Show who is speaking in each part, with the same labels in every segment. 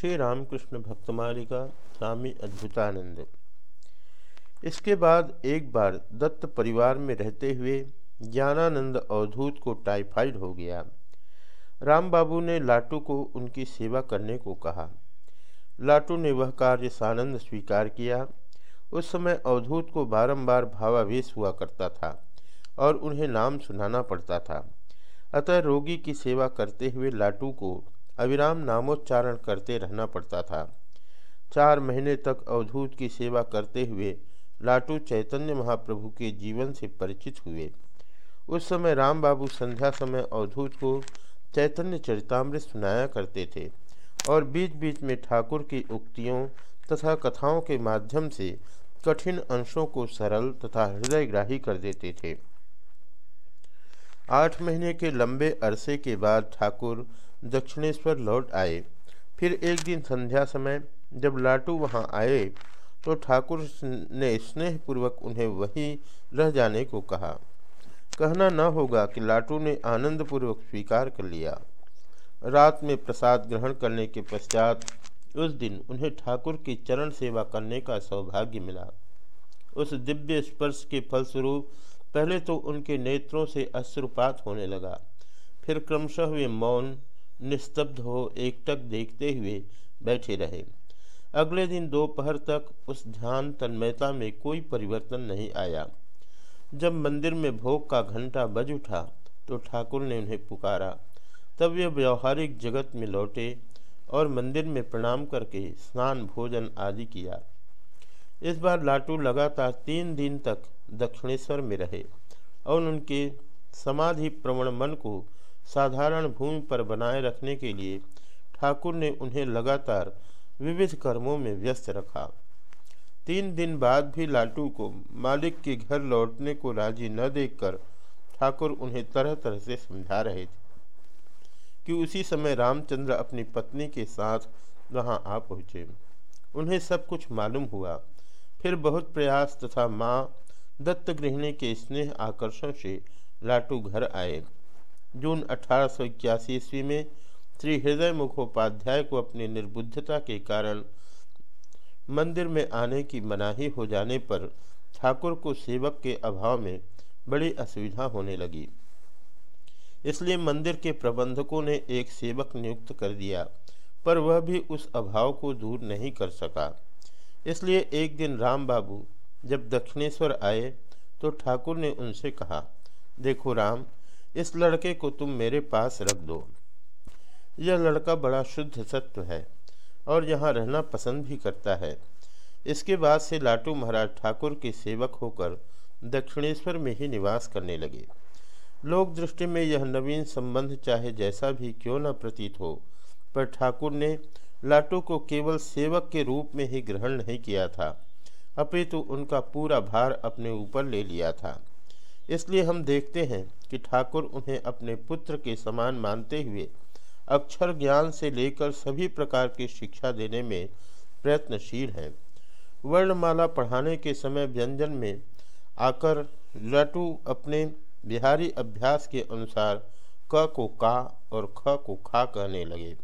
Speaker 1: श्री रामकृष्ण भक्तमालिका स्वामी अद्भुतानंद। इसके बाद एक बार दत्त परिवार में रहते हुए ज्ञानानंद अवधूत को टाइफाइड हो गया। राम बाबू ने लाटू को उनकी सेवा करने को कहा। लाटू ने वह कार्य सानंद स्वीकार किया। उस समय अवधूत को बारंबार भावावेश हुआ करता था और उन्हें नाम सुनाना पड़ता था। अतः रोगी की सेवा करते हुए लाटू को अविराम नामोच्चारण करते रहना पड़ता था। चार महीने तक अवधूत की सेवा करते हुए लाटू चैतन्य महाप्रभु के जीवन से परिचित हुए। उस समय राम बाबू संध्या समय अवधूत को चैतन्य चरितामृत सुनाया करते थे और बीच बीच में ठाकुर की उक्तियों तथा कथाओं के माध्यम से कठिन अंशों को सरल तथा हृदयग्राही कर देते थे। आठ महीने के लंबे अरसे के बाद ठाकुर दक्षिणेश्वर लौट आए। फिर एक दिन संध्या समय जब लाटू वहाँ आए तो ठाकुर ने स्नेहपूर्वक उन्हें वहीं रह जाने को कहा। कहना न होगा कि लाटू ने आनंदपूर्वक स्वीकार कर लिया। रात में प्रसाद ग्रहण करने के पश्चात उस दिन उन्हें ठाकुर की चरण सेवा करने का सौभाग्य मिला। उस दिव्य स्पर्श के फलस्वरूप पहले तो उनके नेत्रों से अश्रुपात होने लगा। फिर क्रमशः वे मौन, निस्तब्ध हो, एकटक देखते हुए बैठे रहे। अगले दिन दोपहर तक उस ध्यान तन्मयता में कोई परिवर्तन नहीं आया। जब मंदिर में भोग का घंटा बज उठा तो ठाकुर ने उन्हें पुकारा। तब वे व्यवहारिक जगत में लौटे और मंदिर में प्रणाम करके स्नान, भोजन आदि किया। इस बार लाटू लगातार तीन दिन तक दक्षिणेश्वर में रहे और उनके समाधि प्रवण मन को साधारण भूमि पर बनाए रखने के लिए ठाकुर ने उन्हें लगातार विविध कर्मों में व्यस्त रखा। तीन दिन बाद भी लाटू को मालिक के घर लौटने को राज़ी न देखकर ठाकुर उन्हें तरह तरह से समझा रहे थे कि उसी समय रामचंद्र अपनी पत्नी के साथ वहाँ आ पहुँचे। उन्हें सब कुछ मालूम हुआ। फिर बहुत प्रयास तथा माँ दत्त गृहिणी के स्नेह आकर्षण से लाटू घर आए। जून अठारह ईस्वी में श्री हृदय मुखोपाध्याय को अपनी निर्बुद्धता के कारण मंदिर में आने की मनाही हो जाने पर ठाकुर को सेवक के अभाव में बड़ी असुविधा होने लगी। इसलिए मंदिर के प्रबंधकों ने एक सेवक नियुक्त कर दिया, पर वह भी उस अभाव को दूर नहीं कर सका। इसलिए एक दिन राम बाबू जब दक्षिणेश्वर आए तो ठाकुर ने उनसे कहा, देखो राम, इस लड़के को तुम मेरे पास रख दो। यह लड़का बड़ा शुद्ध सत्व है और यहाँ रहना पसंद भी करता है। इसके बाद से लाटू महाराज ठाकुर के सेवक होकर दक्षिणेश्वर में ही निवास करने लगे। लोक दृष्टि में यह नवीन संबंध चाहे जैसा भी क्यों न प्रतीत हो, पर ठाकुर ने लाटू को केवल सेवक के रूप में ही ग्रहण नहीं किया था। अपितु उनका पूरा भार अपने ऊपर ले लिया था। इसलिए हम देखते हैं कि ठाकुर उन्हें अपने पुत्र के समान मानते हुए अक्षर ज्ञान से लेकर सभी प्रकार की शिक्षा देने में प्रयत्नशील हैं। वर्णमाला पढ़ाने के समय व्यंजन में आकर लटू अपने बिहारी अभ्यास के अनुसार क को का और ख को खा कहने लगे।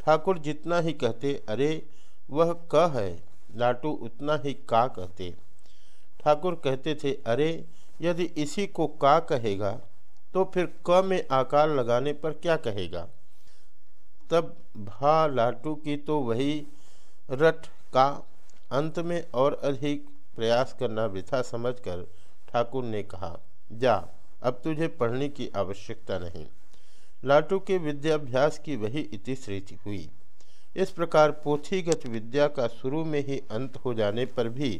Speaker 1: ठाकुर जितना ही कहते, अरे, वह क है। लाटू उतना ही का कहते। ठाकुर कहते थे, अरे, यदि इसी को का कहेगा तो फिर क में आकार लगाने पर क्या कहेगा? तब भा लाटू की तो वही रट का अंत में और अधिक प्रयास करना वृथा समझकर ठाकुर ने कहा, जा, अब तुझे पढ़ने की आवश्यकता नहीं। लाटू के विद्याभ्यास की वही इतिश्री हुई। इस प्रकार पोथीगत विद्या का शुरू में ही अंत हो जाने पर भी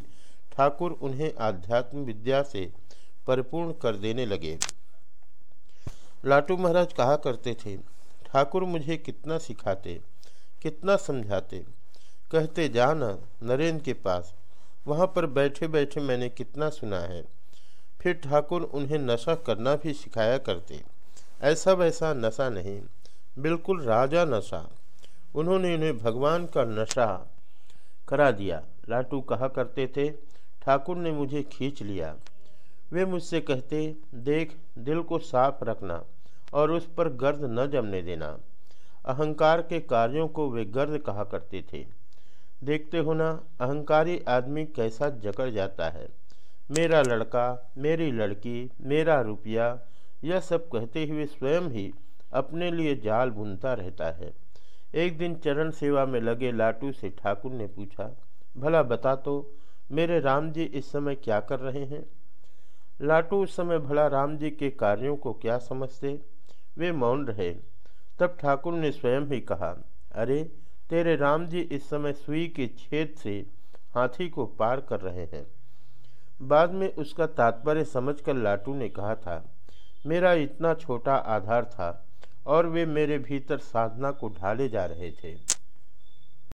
Speaker 1: ठाकुर उन्हें आध्यात्म विद्या से परिपूर्ण कर देने लगे। लाटू महाराज कहा करते थे, ठाकुर मुझे कितना सिखाते, कितना समझाते। कहते, जाना नरेंद्र के पास, वहाँ पर बैठे बैठे मैंने कितना सुना है। फिर ठाकुर उन्हें नशा करना भी सिखाया करते। ऐसा वैसा नशा नहीं, बिल्कुल राजा नशा। उन्होंने उन्हें भगवान का नशा करा दिया। लाटू कहा करते थे, ठाकुर ने मुझे खींच लिया। वे मुझसे कहते, देख, दिल को साफ़ रखना और उस पर गर्द न जमने देना। अहंकार के कार्यों को वे गर्द कहा करते थे। देखते हो ना, अहंकारी आदमी कैसा जकड़ जाता है। मेरा लड़का, मेरी लड़की, मेरा रुपया, यह सब कहते हुए स्वयं ही अपने लिए जाल बुनता रहता है। एक दिन चरण सेवा में लगे लाटू से ठाकुर ने पूछा, भला बता तो मेरे राम जी इस समय क्या कर रहे हैं? लाटू उस समय भला राम जी के कार्यों को क्या समझते? वे मौन रहे। तब ठाकुर ने स्वयं ही कहा, अरे, तेरे राम जी इस समय सुई के छेद से हाथी को पार कर रहे हैं। बाद में उसका तात्पर्य समझकर लाटू ने कहा था, मेरा इतना छोटा आधार था और वे मेरे भीतर साधना को ढाले जा रहे थे।